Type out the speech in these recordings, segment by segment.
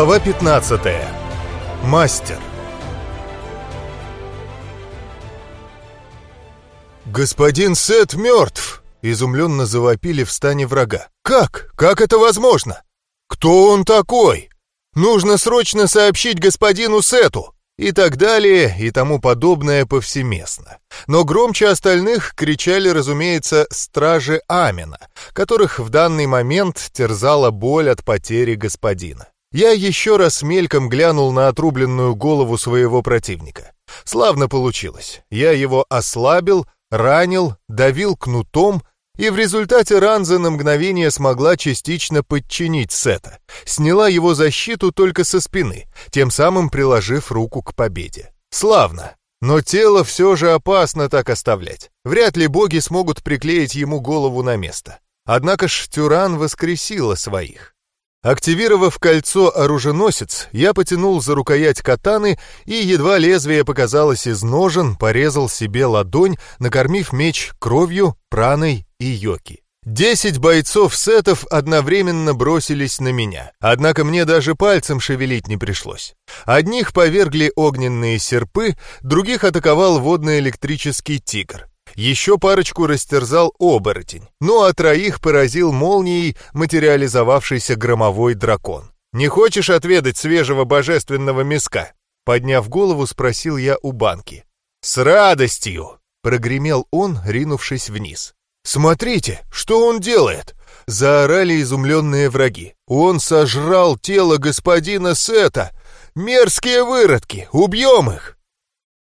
Глава 15. Мастер. «Господин Сет мертв!» — изумленно завопили в стане врага. «Как? Как это возможно? Кто он такой? Нужно срочно сообщить господину Сету!» И так далее, и тому подобное повсеместно. Но громче остальных кричали, разумеется, стражи Амина, которых в данный момент терзала боль от потери господина. Я еще раз мельком глянул на отрубленную голову своего противника. Славно получилось. Я его ослабил, ранил, давил кнутом, и в результате Ранза на мгновение смогла частично подчинить Сета. Сняла его защиту только со спины, тем самым приложив руку к победе. Славно. Но тело все же опасно так оставлять. Вряд ли боги смогут приклеить ему голову на место. Однако ж Тюран воскресила своих. Активировав кольцо оруженосец, я потянул за рукоять катаны и, едва лезвие показалось из ножен, порезал себе ладонь, накормив меч кровью, праной и йоки. Десять бойцов сетов одновременно бросились на меня, однако мне даже пальцем шевелить не пришлось. Одних повергли огненные серпы, других атаковал водно-электрический тигр. Еще парочку растерзал оборотень, ну а троих поразил молнией материализовавшийся громовой дракон. «Не хочешь отведать свежего божественного миска?» Подняв голову, спросил я у банки. «С радостью!» — прогремел он, ринувшись вниз. «Смотрите, что он делает!» — заорали изумленные враги. «Он сожрал тело господина Сета! Мерзкие выродки! Убьем их!»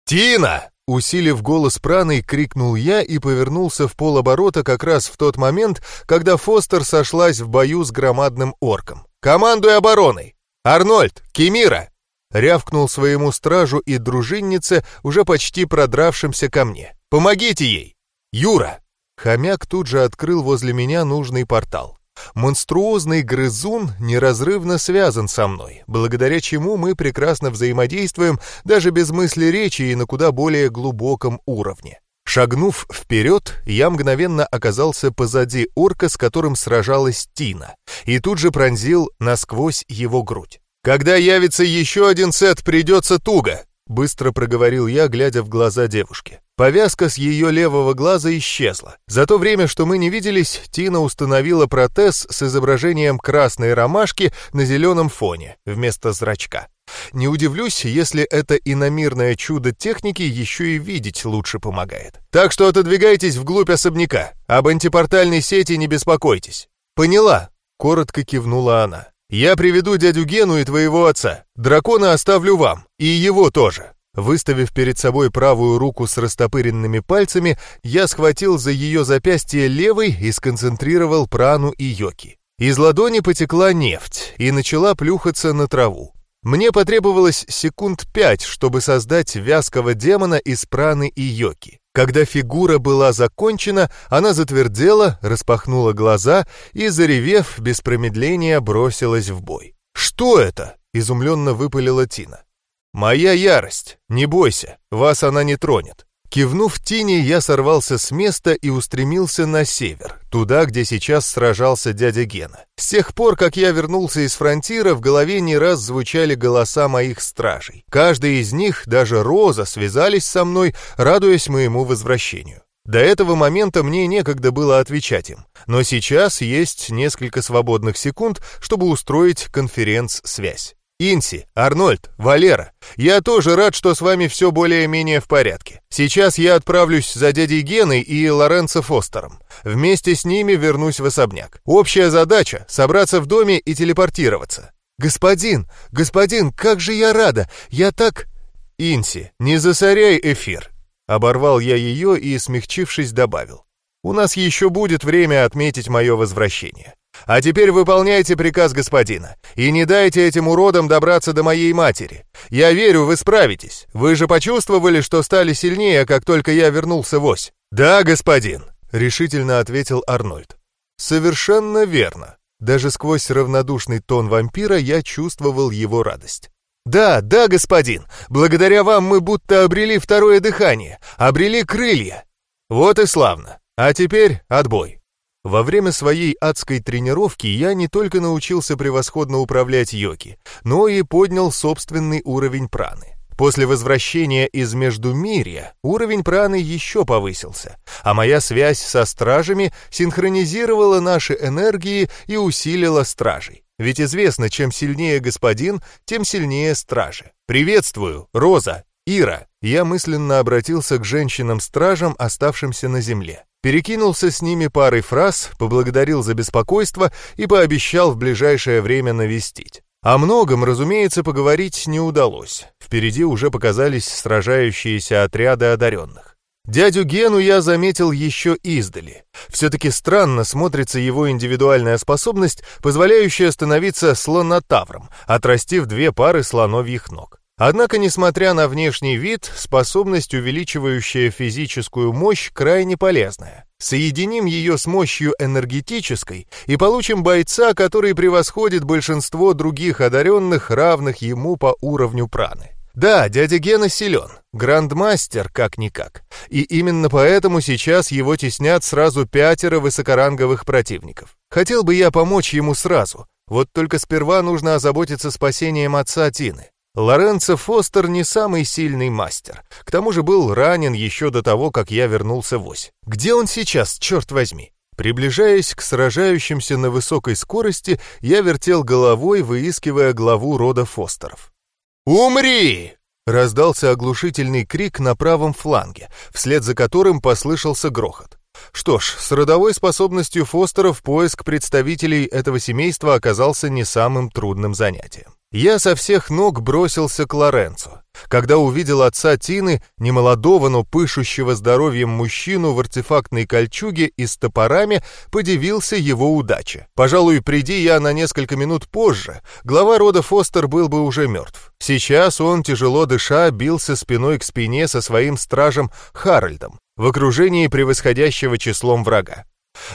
«Тина!» Усилив голос праной, крикнул я и повернулся в полоборота как раз в тот момент, когда Фостер сошлась в бою с громадным орком. «Командуй обороной! Арнольд! Кемира!» Рявкнул своему стражу и дружиннице, уже почти продравшимся ко мне. «Помогите ей! Юра!» Хомяк тут же открыл возле меня нужный портал. Монструозный грызун неразрывно связан со мной, благодаря чему мы прекрасно взаимодействуем даже без мысли речи и на куда более глубоком уровне. Шагнув вперед, я мгновенно оказался позади орка, с которым сражалась Тина, и тут же пронзил насквозь его грудь. «Когда явится еще один сет, придется туго!» Быстро проговорил я, глядя в глаза девушки. Повязка с ее левого глаза исчезла. За то время, что мы не виделись, Тина установила протез с изображением красной ромашки на зеленом фоне вместо зрачка. Не удивлюсь, если это иномирное чудо техники еще и видеть лучше помогает. Так что отодвигайтесь вглубь особняка. Об антипортальной сети не беспокойтесь. Поняла, коротко кивнула она. «Я приведу дядю Гену и твоего отца. Дракона оставлю вам. И его тоже». Выставив перед собой правую руку с растопыренными пальцами, я схватил за ее запястье левой и сконцентрировал прану и йоки. Из ладони потекла нефть и начала плюхаться на траву. Мне потребовалось секунд пять, чтобы создать вязкого демона из праны и йоки. Когда фигура была закончена, она затвердела, распахнула глаза и, заревев, без промедления бросилась в бой. «Что это?» — изумленно выпалила Тина. «Моя ярость! Не бойся, вас она не тронет!» Кивнув Тине, я сорвался с места и устремился на север, туда, где сейчас сражался дядя Гена. С тех пор, как я вернулся из фронтира, в голове не раз звучали голоса моих стражей. Каждый из них, даже Роза, связались со мной, радуясь моему возвращению. До этого момента мне некогда было отвечать им, но сейчас есть несколько свободных секунд, чтобы устроить конференц-связь. Инси, Арнольд, Валера, я тоже рад, что с вами все более-менее в порядке. Сейчас я отправлюсь за дядей Геной и Лоренцо Фостером. Вместе с ними вернусь в особняк. Общая задача — собраться в доме и телепортироваться. «Господин, господин, как же я рада! Я так...» «Инси, не засоряй эфир!» Оборвал я ее и, смягчившись, добавил. «У нас еще будет время отметить мое возвращение. А теперь выполняйте приказ господина. И не дайте этим уродам добраться до моей матери. Я верю, вы справитесь. Вы же почувствовали, что стали сильнее, как только я вернулся в ось. Да, господин, решительно ответил Арнольд. Совершенно верно. Даже сквозь равнодушный тон вампира я чувствовал его радость. «Да, да, господин, благодаря вам мы будто обрели второе дыхание, обрели крылья. Вот и славно. А теперь отбой». Во время своей адской тренировки я не только научился превосходно управлять йоки, но и поднял собственный уровень праны. После возвращения из Междумирья уровень праны еще повысился, а моя связь со стражами синхронизировала наши энергии и усилила стражей. Ведь известно, чем сильнее господин, тем сильнее стражи. «Приветствую, Роза, Ира!» Я мысленно обратился к женщинам-стражам, оставшимся на земле. Перекинулся с ними парой фраз, поблагодарил за беспокойство и пообещал в ближайшее время навестить. О многом, разумеется, поговорить не удалось. Впереди уже показались сражающиеся отряды одаренных. Дядю Гену я заметил еще издали. Все-таки странно смотрится его индивидуальная способность, позволяющая становиться слонотавром, отрастив две пары слоновьих ног. Однако, несмотря на внешний вид, способность, увеличивающая физическую мощь, крайне полезная. Соединим ее с мощью энергетической и получим бойца, который превосходит большинство других одаренных, равных ему по уровню праны. Да, дядя Гена силен, грандмастер как-никак, и именно поэтому сейчас его теснят сразу пятеро высокоранговых противников. Хотел бы я помочь ему сразу, вот только сперва нужно озаботиться спасением отца Тины. Лоренцо Фостер не самый сильный мастер. К тому же был ранен еще до того, как я вернулся в ось. Где он сейчас, черт возьми? Приближаясь к сражающимся на высокой скорости, я вертел головой, выискивая главу рода Фостеров. «Умри!» — раздался оглушительный крик на правом фланге, вслед за которым послышался грохот. Что ж, с родовой способностью Фостеров поиск представителей этого семейства оказался не самым трудным занятием. Я со всех ног бросился к Лоренцо. Когда увидел отца Тины, немолодого, но пышущего здоровьем мужчину в артефактной кольчуге и с топорами, подивился его удаче. Пожалуй, приди я на несколько минут позже, глава рода Фостер был бы уже мертв. Сейчас он, тяжело дыша, бился спиной к спине со своим стражем Харальдом в окружении превосходящего числом врага.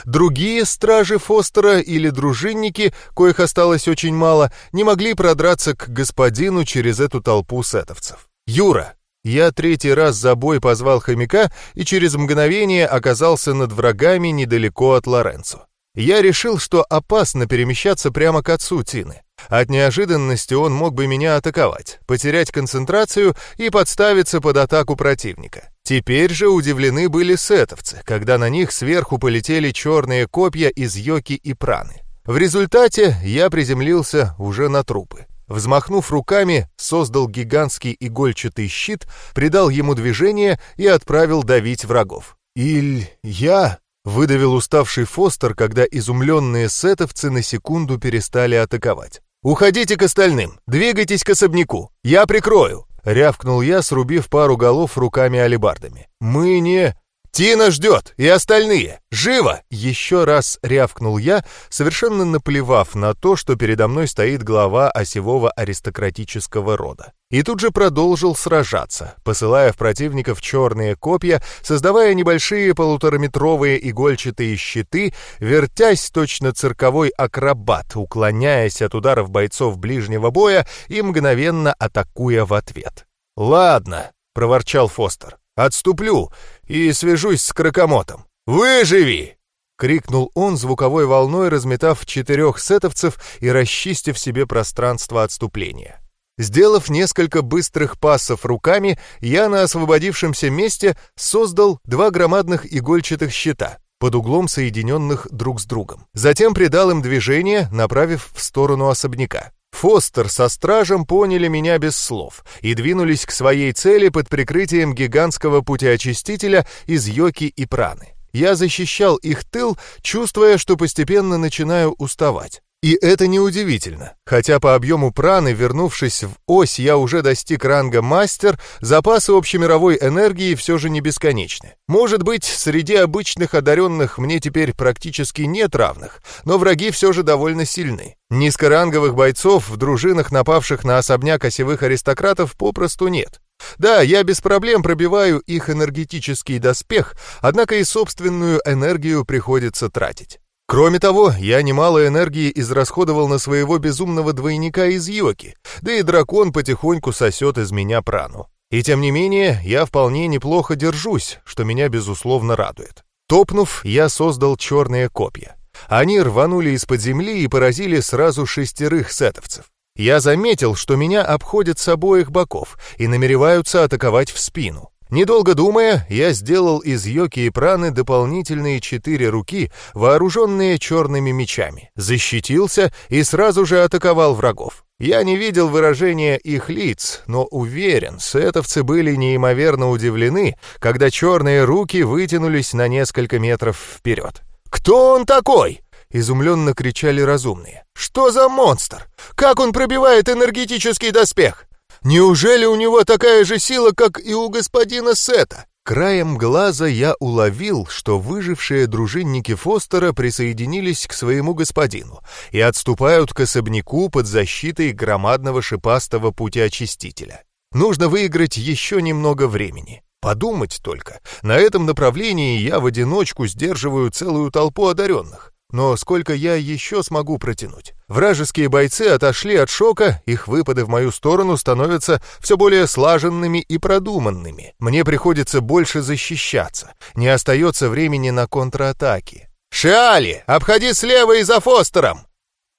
Другие стражи Фостера или дружинники, коих осталось очень мало, не могли продраться к господину через эту толпу сетовцев. «Юра!» Я третий раз за бой позвал хомяка и через мгновение оказался над врагами недалеко от Лоренцо. Я решил, что опасно перемещаться прямо к отцу Тины. От неожиданности он мог бы меня атаковать, потерять концентрацию и подставиться под атаку противника. Теперь же удивлены были сетовцы, когда на них сверху полетели черные копья из йоки и праны. В результате я приземлился уже на трупы. Взмахнув руками, создал гигантский игольчатый щит, придал ему движение и отправил давить врагов. «Иль... я...» — выдавил уставший Фостер, когда изумленные сетовцы на секунду перестали атаковать. «Уходите к остальным, двигайтесь к особняку, я прикрою!» Рявкнул я, срубив пару голов руками-алебардами. «Мы не...» «Тина ждет! И остальные! Живо!» Еще раз рявкнул я, совершенно наплевав на то, что передо мной стоит глава осевого аристократического рода. И тут же продолжил сражаться, посылая в противников черные копья, создавая небольшие полутораметровые игольчатые щиты, вертясь точно цирковой акробат, уклоняясь от ударов бойцов ближнего боя и мгновенно атакуя в ответ. «Ладно», — проворчал Фостер, — «отступлю и свяжусь с крокомотом. Выживи!» — крикнул он звуковой волной, разметав четырех сетовцев и расчистив себе пространство отступления. Сделав несколько быстрых пассов руками, я на освободившемся месте создал два громадных игольчатых щита, под углом соединенных друг с другом. Затем придал им движение, направив в сторону особняка. Фостер со стражем поняли меня без слов и двинулись к своей цели под прикрытием гигантского путеочистителя из йоки и праны. Я защищал их тыл, чувствуя, что постепенно начинаю уставать. И это неудивительно. Хотя по объему праны, вернувшись в ось, я уже достиг ранга мастер, запасы общемировой энергии все же не бесконечны. Может быть, среди обычных одаренных мне теперь практически нет равных, но враги все же довольно сильны. Низкоранговых бойцов в дружинах, напавших на особняк осевых аристократов, попросту нет. Да, я без проблем пробиваю их энергетический доспех, однако и собственную энергию приходится тратить. Кроме того, я немало энергии израсходовал на своего безумного двойника из Йоки, да и дракон потихоньку сосет из меня прану. И тем не менее, я вполне неплохо держусь, что меня безусловно радует. Топнув, я создал черные копья. Они рванули из-под земли и поразили сразу шестерых сетовцев. Я заметил, что меня обходят с обоих боков и намереваются атаковать в спину. Недолго думая, я сделал из Йоки и Праны дополнительные четыре руки, вооруженные черными мечами, защитился и сразу же атаковал врагов. Я не видел выражения их лиц, но уверен, сетовцы были неимоверно удивлены, когда черные руки вытянулись на несколько метров вперед. «Кто он такой?» — изумленно кричали разумные. «Что за монстр? Как он пробивает энергетический доспех? Неужели у него такая же сила, как и у господина Сета? Краем глаза я уловил, что выжившие дружинники Фостера присоединились к своему господину и отступают к особняку под защитой громадного шипастого путеочистителя. Нужно выиграть еще немного времени. Подумать только, на этом направлении я в одиночку сдерживаю целую толпу одаренных. Но сколько я еще смогу протянуть? Вражеские бойцы отошли от шока, их выпады в мою сторону становятся все более слаженными и продуманными. Мне приходится больше защищаться, не остается времени на контратаки. «Шиали, обходи слева и за Фостером!»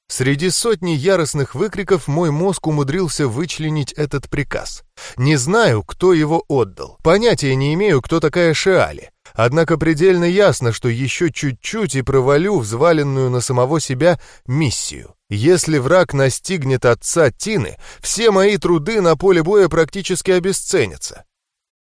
Среди сотни яростных выкриков мой мозг умудрился вычленить этот приказ. Не знаю, кто его отдал. Понятия не имею, кто такая Шиали. Однако предельно ясно, что еще чуть-чуть и провалю взваленную на самого себя миссию. Если враг настигнет отца Тины, все мои труды на поле боя практически обесценятся.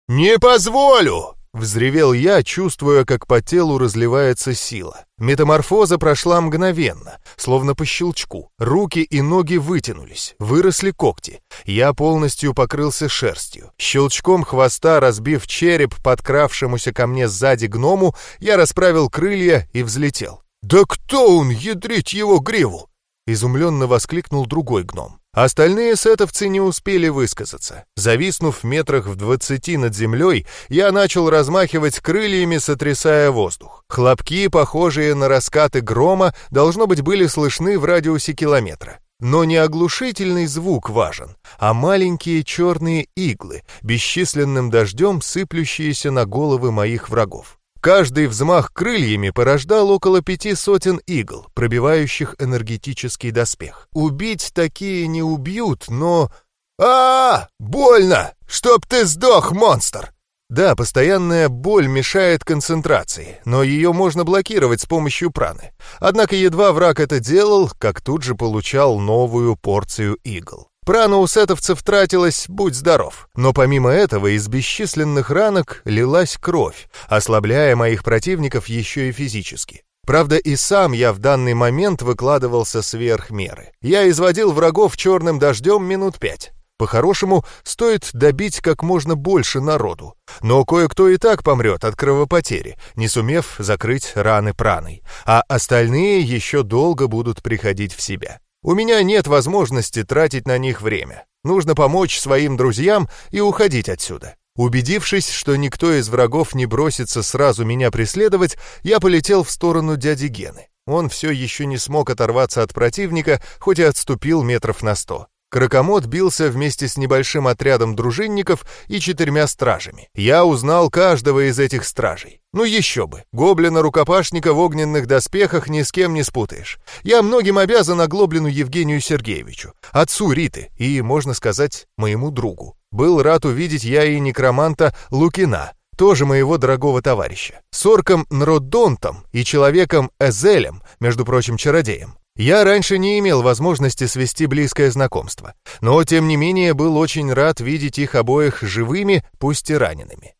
«Не позволю!» Взревел я, чувствуя, как по телу разливается сила. Метаморфоза прошла мгновенно, словно по щелчку. Руки и ноги вытянулись, выросли когти. Я полностью покрылся шерстью. Щелчком хвоста, разбив череп подкравшемуся ко мне сзади гному, я расправил крылья и взлетел. «Да кто он, ядрить его гриву?» Изумленно воскликнул другой гном. Остальные сетовцы не успели высказаться. Зависнув в метрах в двадцати над землей, я начал размахивать крыльями, сотрясая воздух. Хлопки, похожие на раскаты грома, должно быть, были слышны в радиусе километра. Но не оглушительный звук важен, а маленькие черные иглы, бесчисленным дождем сыплющиеся на головы моих врагов. Каждый взмах крыльями порождал около пяти сотен игл, пробивающих энергетический доспех. Убить такие не убьют, но... а, -а, -а Больно! Чтоб ты сдох, монстр! Да, постоянная боль мешает концентрации, но ее можно блокировать с помощью праны. Однако едва враг это делал, как тут же получал новую порцию игл. Прана у сетовцев тратилась, будь здоров. Но помимо этого из бесчисленных ранок лилась кровь, ослабляя моих противников еще и физически. Правда, и сам я в данный момент выкладывался сверх меры. Я изводил врагов черным дождем минут пять. По-хорошему, стоит добить как можно больше народу. Но кое-кто и так помрет от кровопотери, не сумев закрыть раны праной, а остальные еще долго будут приходить в себя. У меня нет возможности тратить на них время. Нужно помочь своим друзьям и уходить отсюда. Убедившись, что никто из врагов не бросится сразу меня преследовать, я полетел в сторону дяди Гены. Он все еще не смог оторваться от противника, хоть и отступил метров на сто. Кракомот бился вместе с небольшим отрядом дружинников и четырьмя стражами. Я узнал каждого из этих стражей. Ну еще бы, гоблина-рукопашника в огненных доспехах ни с кем не спутаешь. Я многим обязан оглоблину Евгению Сергеевичу, отцу Риты и, можно сказать, моему другу. Был рад увидеть я и некроманта Лукина, тоже моего дорогого товарища. С орком Нродонтом и человеком Эзелем, между прочим, чародеем. Я раньше не имел возможности свести близкое знакомство, но, тем не менее, был очень рад видеть их обоих живыми, пусть и ранеными.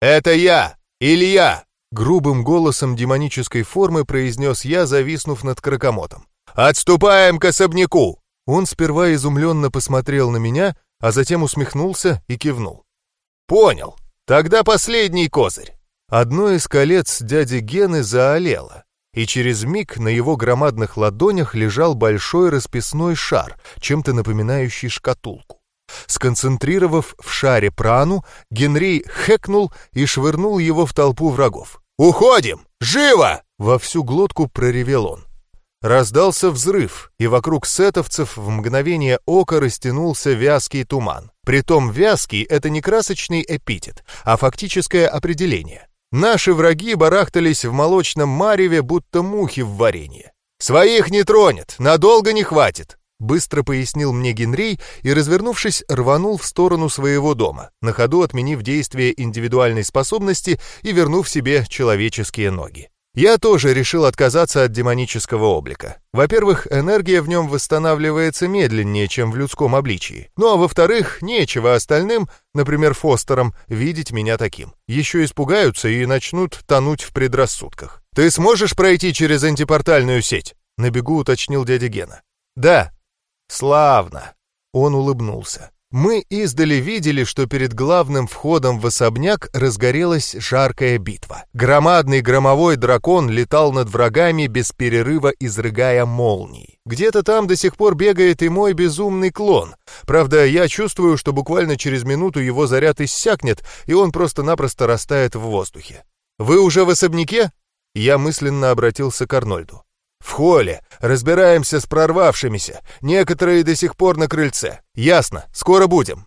«Это я, Илья!» — грубым голосом демонической формы произнес я, зависнув над крокомотом. «Отступаем к особняку!» Он сперва изумленно посмотрел на меня, а затем усмехнулся и кивнул. «Понял. Тогда последний козырь». Одно из колец дяди Гены заолело, и через миг на его громадных ладонях лежал большой расписной шар, чем-то напоминающий шкатулку. Сконцентрировав в шаре прану, Генри хэкнул и швырнул его в толпу врагов. «Уходим! Живо!» — во всю глотку проревел он. Раздался взрыв, и вокруг сетовцев в мгновение ока растянулся вязкий туман. Притом вязкий — это не красочный эпитет, а фактическое определение. Наши враги барахтались в молочном мареве, будто мухи в варенье. «Своих не тронет, надолго не хватит», — быстро пояснил мне Генрей и, развернувшись, рванул в сторону своего дома, на ходу отменив действие индивидуальной способности и вернув себе человеческие ноги. Я тоже решил отказаться от демонического облика. Во-первых, энергия в нем восстанавливается медленнее, чем в людском обличии. Ну а во-вторых, нечего остальным, например, Фостерам, видеть меня таким. Еще испугаются и начнут тонуть в предрассудках. «Ты сможешь пройти через антипортальную сеть?» — на бегу уточнил дядя Гена. «Да». «Славно!» — он улыбнулся. Мы издали видели, что перед главным входом в особняк разгорелась жаркая битва. Громадный громовой дракон летал над врагами без перерыва, изрыгая молнии. Где-то там до сих пор бегает и мой безумный клон. Правда, я чувствую, что буквально через минуту его заряд иссякнет, и он просто-напросто растает в воздухе. «Вы уже в особняке?» Я мысленно обратился к Арнольду. «В холле. Разбираемся с прорвавшимися. Некоторые до сих пор на крыльце. Ясно. Скоро будем».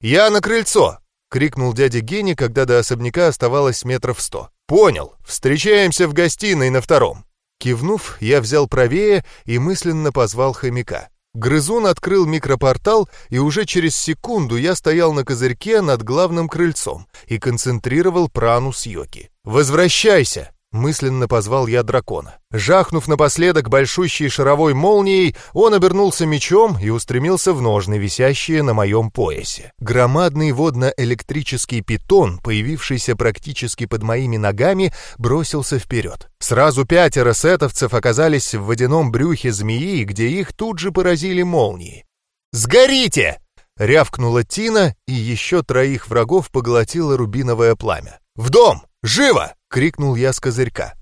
«Я на крыльцо!» — крикнул дядя Гений, когда до особняка оставалось метров сто. «Понял. Встречаемся в гостиной на втором». Кивнув, я взял правее и мысленно позвал хомяка. Грызун открыл микропортал, и уже через секунду я стоял на козырьке над главным крыльцом и концентрировал прану с йоки. «Возвращайся!» Мысленно позвал я дракона. Жахнув напоследок большущей шаровой молнией, он обернулся мечом и устремился в ножны, висящие на моем поясе. Громадный водно-электрический питон, появившийся практически под моими ногами, бросился вперед. Сразу пятеро сетовцев оказались в водяном брюхе змеи, где их тут же поразили молнии. «Сгорите!» — рявкнула Тина, и еще троих врагов поглотило рубиновое пламя. «В дом! Живо!» — крикнул я с козырька.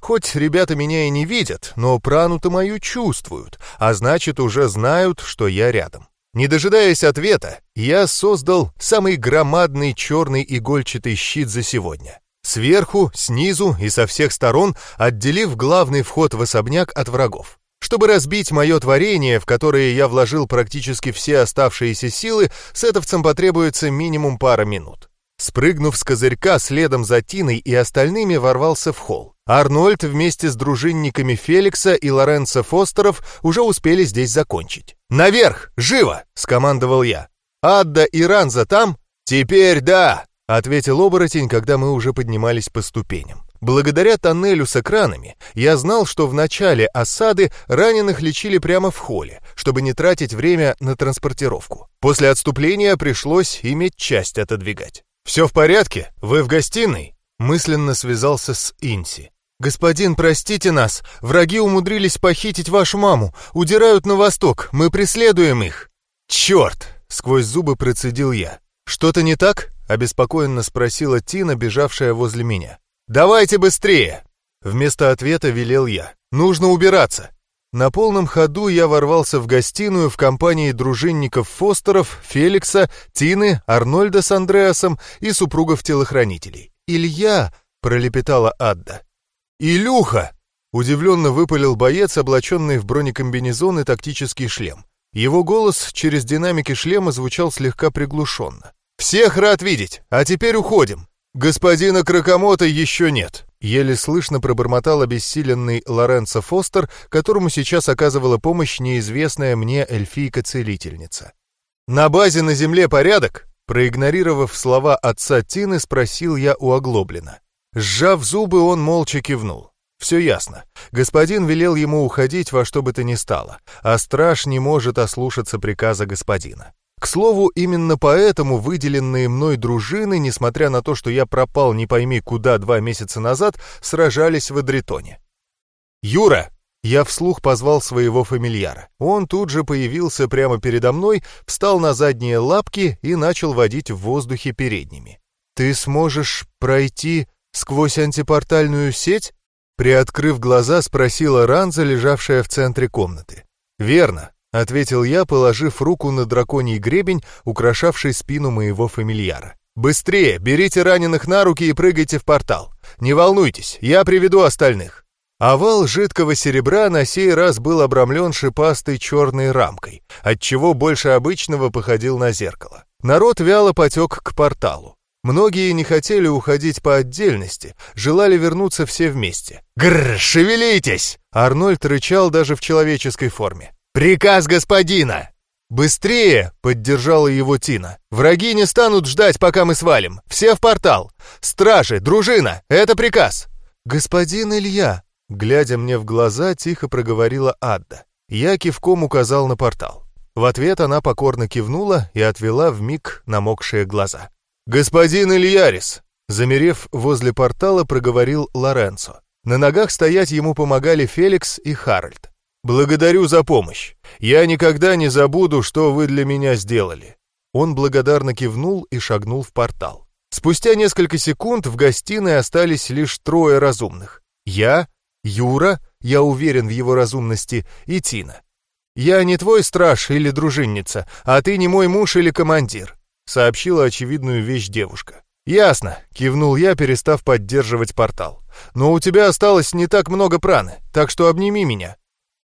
Хоть ребята меня и не видят, но прану-то мою чувствуют, а значит, уже знают, что я рядом. Не дожидаясь ответа, я создал самый громадный черный игольчатый щит за сегодня. Сверху, снизу и со всех сторон отделив главный вход в особняк от врагов. Чтобы разбить мое творение, в которое я вложил практически все оставшиеся силы, сетовцам потребуется минимум пара минут. Спрыгнув с козырька следом за Тиной и остальными ворвался в холл. Арнольд вместе с дружинниками Феликса и Лоренцо Фостеров уже успели здесь закончить. «Наверх! Живо!» — скомандовал я. «Адда и Ранза там?» «Теперь да!» — ответил оборотень, когда мы уже поднимались по ступеням. Благодаря тоннелю с экранами я знал, что в начале осады раненых лечили прямо в холле, чтобы не тратить время на транспортировку. После отступления пришлось иметь часть отодвигать. «Все в порядке? Вы в гостиной?» Мысленно связался с Инси. «Господин, простите нас. Враги умудрились похитить вашу маму. Удирают на восток. Мы преследуем их». «Черт!» — сквозь зубы процедил я. «Что-то не так?» — обеспокоенно спросила Тина, бежавшая возле меня. «Давайте быстрее!» Вместо ответа велел я. «Нужно убираться!» На полном ходу я ворвался в гостиную в компании дружинников Фостеров, Феликса, Тины, Арнольда с Андреасом и супругов-телохранителей. «Илья!» — пролепетала Адда. «Илюха!» — удивленно выпалил боец, облаченный в бронекомбинезон и тактический шлем. Его голос через динамики шлема звучал слегка приглушенно. «Всех рад видеть, а теперь уходим. Господина Кракомота еще нет. Еле слышно пробормотал обессиленный Лоренцо Фостер, которому сейчас оказывала помощь неизвестная мне эльфийка-целительница. «На базе на земле порядок?» Проигнорировав слова отца Тины, спросил я у Оглоблина. Сжав зубы, он молча кивнул. Все ясно. Господин велел ему уходить во что бы то ни стало, а страж не может ослушаться приказа господина. К слову, именно поэтому выделенные мной дружины, несмотря на то, что я пропал не пойми куда два месяца назад, сражались в Адритоне. «Юра!» Я вслух позвал своего фамильяра. Он тут же появился прямо передо мной, встал на задние лапки и начал водить в воздухе передними. «Ты сможешь пройти сквозь антипортальную сеть?» Приоткрыв глаза, спросила Ранза, лежавшая в центре комнаты. «Верно. — ответил я, положив руку на драконий гребень, украшавший спину моего фамильяра. «Быстрее, берите раненых на руки и прыгайте в портал. Не волнуйтесь, я приведу остальных». Овал жидкого серебра на сей раз был обрамлен шипастой черной рамкой, отчего больше обычного походил на зеркало. Народ вяло потек к порталу. Многие не хотели уходить по отдельности, желали вернуться все вместе. «Гррр, шевелитесь!» Арнольд рычал даже в человеческой форме. «Приказ господина!» «Быстрее!» — поддержала его Тина. «Враги не станут ждать, пока мы свалим. Все в портал! Стражи, дружина! Это приказ!» «Господин Илья!» — глядя мне в глаза, тихо проговорила Адда. Я кивком указал на портал. В ответ она покорно кивнула и отвела в миг намокшие глаза. «Господин Ильярис!» Замерев возле портала, проговорил Лоренцо. На ногах стоять ему помогали Феликс и Харальд. «Благодарю за помощь. Я никогда не забуду, что вы для меня сделали». Он благодарно кивнул и шагнул в портал. Спустя несколько секунд в гостиной остались лишь трое разумных. Я, Юра, я уверен в его разумности, и Тина. «Я не твой страж или дружинница, а ты не мой муж или командир», сообщила очевидную вещь девушка. «Ясно», — кивнул я, перестав поддерживать портал. «Но у тебя осталось не так много праны, так что обними меня».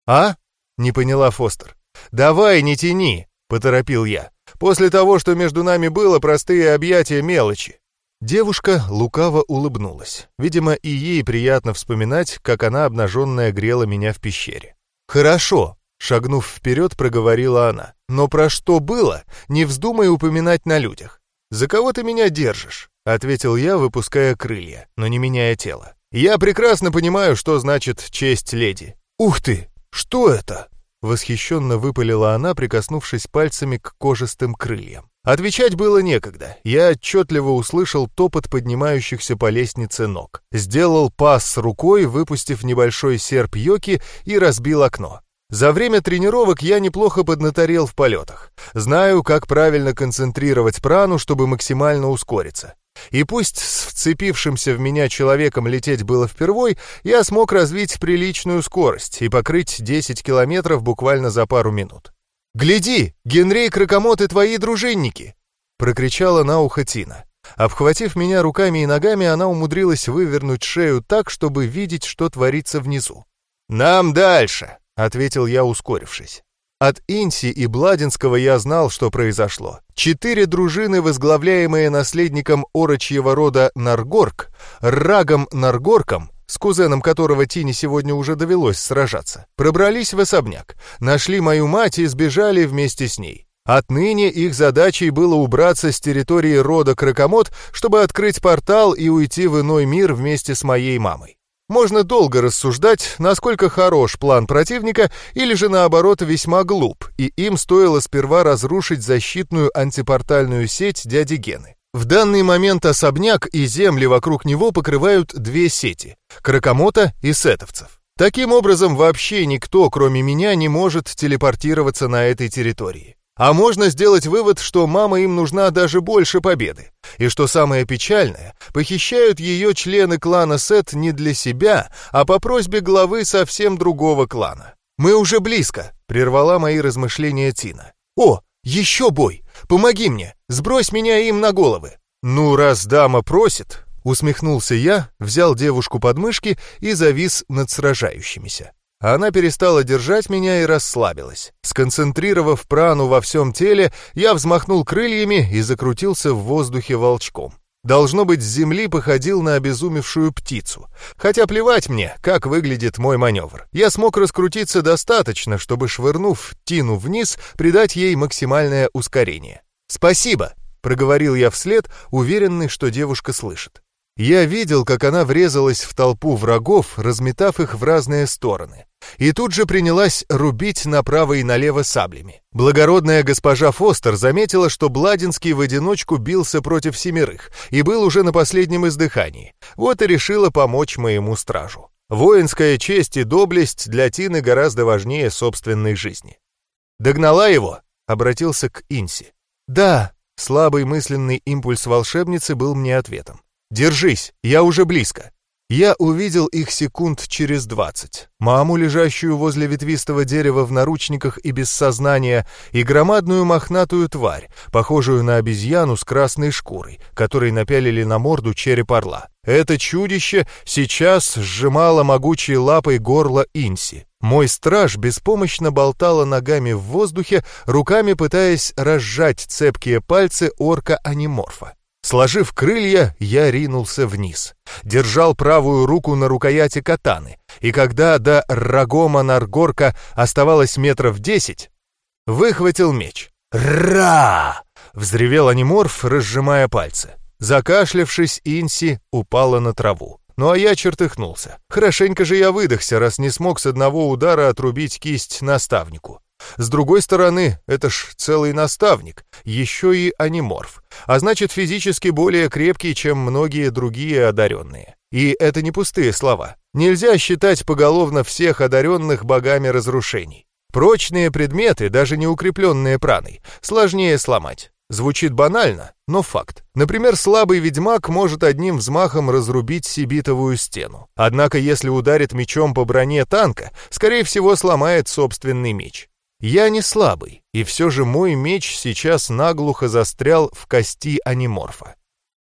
«А?» — не поняла Фостер. «Давай, не тяни!» — поторопил я. «После того, что между нами было, простые объятия мелочи». Девушка лукаво улыбнулась. Видимо, и ей приятно вспоминать, как она обнаженная грела меня в пещере. «Хорошо», — шагнув вперед, проговорила она. «Но про что было, не вздумай упоминать на людях. За кого ты меня держишь?» — ответил я, выпуская крылья, но не меняя тело. «Я прекрасно понимаю, что значит честь леди». «Ух ты!» «Что это?» — восхищенно выпалила она, прикоснувшись пальцами к кожистым крыльям. Отвечать было некогда. Я отчетливо услышал топот поднимающихся по лестнице ног. Сделал пас рукой, выпустив небольшой серп йоки и разбил окно. За время тренировок я неплохо поднаторел в полетах. Знаю, как правильно концентрировать прану, чтобы максимально ускориться. И пусть с вцепившимся в меня человеком лететь было впервой, я смог развить приличную скорость и покрыть 10 километров буквально за пару минут. «Гляди, Генрей Кракомот и твои дружинники!» — прокричала на ухо Тина. Обхватив меня руками и ногами, она умудрилась вывернуть шею так, чтобы видеть, что творится внизу. «Нам дальше!» — ответил я, ускорившись. От Инси и Бладинского я знал, что произошло. Четыре дружины, возглавляемые наследником орочьего рода Наргорк, Рагом Наргорком, с кузеном которого Тине сегодня уже довелось сражаться, пробрались в особняк, нашли мою мать и сбежали вместе с ней. Отныне их задачей было убраться с территории рода Кракомот, чтобы открыть портал и уйти в иной мир вместе с моей мамой. Можно долго рассуждать, насколько хорош план противника или же наоборот весьма глуп, и им стоило сперва разрушить защитную антипортальную сеть дяди Гены. В данный момент особняк и земли вокруг него покрывают две сети – Кракомота и Сетовцев. Таким образом, вообще никто, кроме меня, не может телепортироваться на этой территории. А можно сделать вывод, что мама им нужна даже больше победы. И что самое печальное, похищают ее члены клана Сет не для себя, а по просьбе главы совсем другого клана. «Мы уже близко», — прервала мои размышления Тина. «О, еще бой! Помоги мне! Сбрось меня им на головы!» «Ну, раз дама просит», — усмехнулся я, взял девушку под мышки и завис над сражающимися. Она перестала держать меня и расслабилась. Сконцентрировав прану во всем теле, я взмахнул крыльями и закрутился в воздухе волчком. Должно быть, с земли походил на обезумевшую птицу. Хотя плевать мне, как выглядит мой маневр. Я смог раскрутиться достаточно, чтобы, швырнув Тину вниз, придать ей максимальное ускорение. «Спасибо!» — проговорил я вслед, уверенный, что девушка слышит. Я видел, как она врезалась в толпу врагов, разметав их в разные стороны. И тут же принялась рубить направо и налево саблями. Благородная госпожа Фостер заметила, что Бладинский в одиночку бился против семерых и был уже на последнем издыхании. Вот и решила помочь моему стражу. Воинская честь и доблесть для Тины гораздо важнее собственной жизни. «Догнала его?» — обратился к Инси. «Да», — слабый мысленный импульс волшебницы был мне ответом. «Держись, я уже близко». Я увидел их секунд через двадцать. Маму, лежащую возле ветвистого дерева в наручниках и без сознания, и громадную мохнатую тварь, похожую на обезьяну с красной шкурой, которой напялили на морду череп орла. Это чудище сейчас сжимало могучей лапой горло Инси. Мой страж беспомощно болтала ногами в воздухе, руками пытаясь разжать цепкие пальцы орка-аниморфа. Сложив крылья, я ринулся вниз. Держал правую руку на рукояти катаны, и когда до Рагома Наргорка оставалось метров десять, выхватил меч. «Ра!» — взревел аниморф, разжимая пальцы. Закашлявшись, Инси упала на траву. Ну а я чертыхнулся. Хорошенько же я выдохся, раз не смог с одного удара отрубить кисть наставнику. С другой стороны, это ж целый наставник, еще и аниморф, а значит физически более крепкий, чем многие другие одаренные. И это не пустые слова. Нельзя считать поголовно всех одаренных богами разрушений. Прочные предметы, даже не укрепленные праной, сложнее сломать. Звучит банально, но факт. Например, слабый ведьмак может одним взмахом разрубить сибитовую стену. Однако, если ударит мечом по броне танка, скорее всего сломает собственный меч. Я не слабый, и все же мой меч сейчас наглухо застрял в кости аниморфа.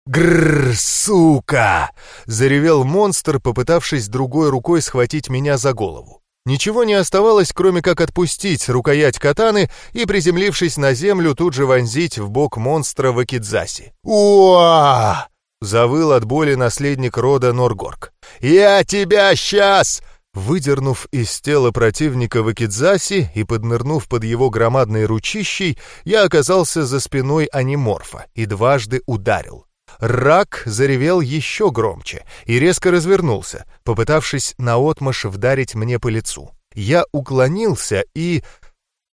«Грррр, сука!» — заревел монстр, попытавшись другой рукой схватить меня за голову. Ничего не оставалось, кроме как отпустить рукоять катаны и, приземлившись на землю, тут же вонзить в бок монстра Вакидзаси. «Уа!» — завыл от боли наследник рода Норгорг. «Я тебя сейчас!» Выдернув из тела противника Вакидзаси и поднырнув под его громадной ручищей, я оказался за спиной аниморфа и дважды ударил. Рак заревел еще громче и резко развернулся, попытавшись наотмашь вдарить мне по лицу. Я уклонился и...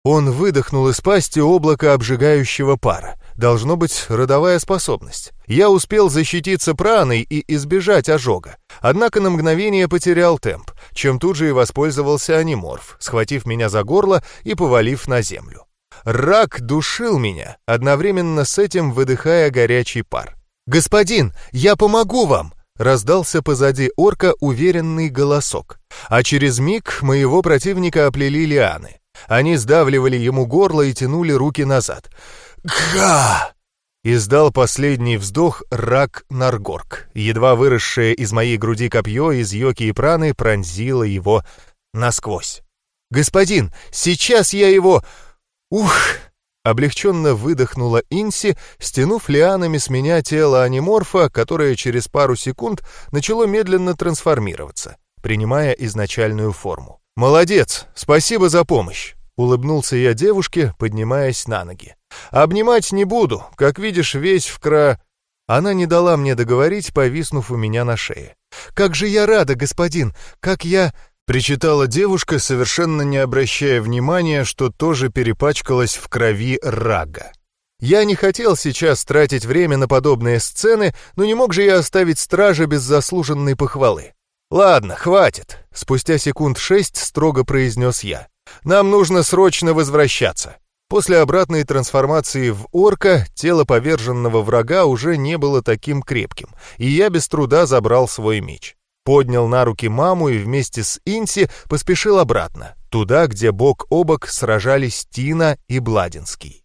Он выдохнул из пасти облако обжигающего пара. Должно быть родовая способность. Я успел защититься праной и избежать ожога, однако на мгновение потерял темп, чем тут же и воспользовался аниморф, схватив меня за горло и повалив на землю. Рак душил меня, одновременно с этим выдыхая горячий пар. «Господин, я помогу вам!» Раздался позади орка уверенный голосок, а через миг моего противника оплели лианы. Они сдавливали ему горло и тянули руки назад. «Га!» Издал последний вздох рак Наргорг. Едва выросшее из моей груди копье из йоки и праны пронзило его насквозь. «Господин, сейчас я его... Ух!» Облегченно выдохнула Инси, стянув лианами с меня тело аниморфа, которое через пару секунд начало медленно трансформироваться, принимая изначальную форму. «Молодец! Спасибо за помощь!» — улыбнулся я девушке, поднимаясь на ноги. «Обнимать не буду, как видишь, весь в кра...» Она не дала мне договорить, повиснув у меня на шее. «Как же я рада, господин! Как я...» Причитала девушка, совершенно не обращая внимания, что тоже перепачкалась в крови рага. Я не хотел сейчас тратить время на подобные сцены, но не мог же я оставить стража без заслуженной похвалы. «Ладно, хватит», — спустя секунд шесть строго произнес я. «Нам нужно срочно возвращаться». После обратной трансформации в орка тело поверженного врага уже не было таким крепким, и я без труда забрал свой меч. Поднял на руки маму и вместе с Инси поспешил обратно, туда, где бок о бок сражались Тина и Бладинский.